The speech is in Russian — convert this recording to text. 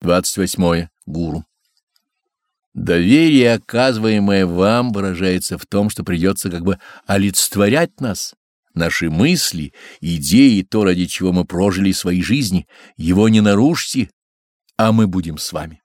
28. Гуру. Доверие, оказываемое вам, выражается в том, что придется как бы олицетворять нас, наши мысли, идеи, то, ради чего мы прожили свои жизни. Его не нарушьте, а мы будем с вами.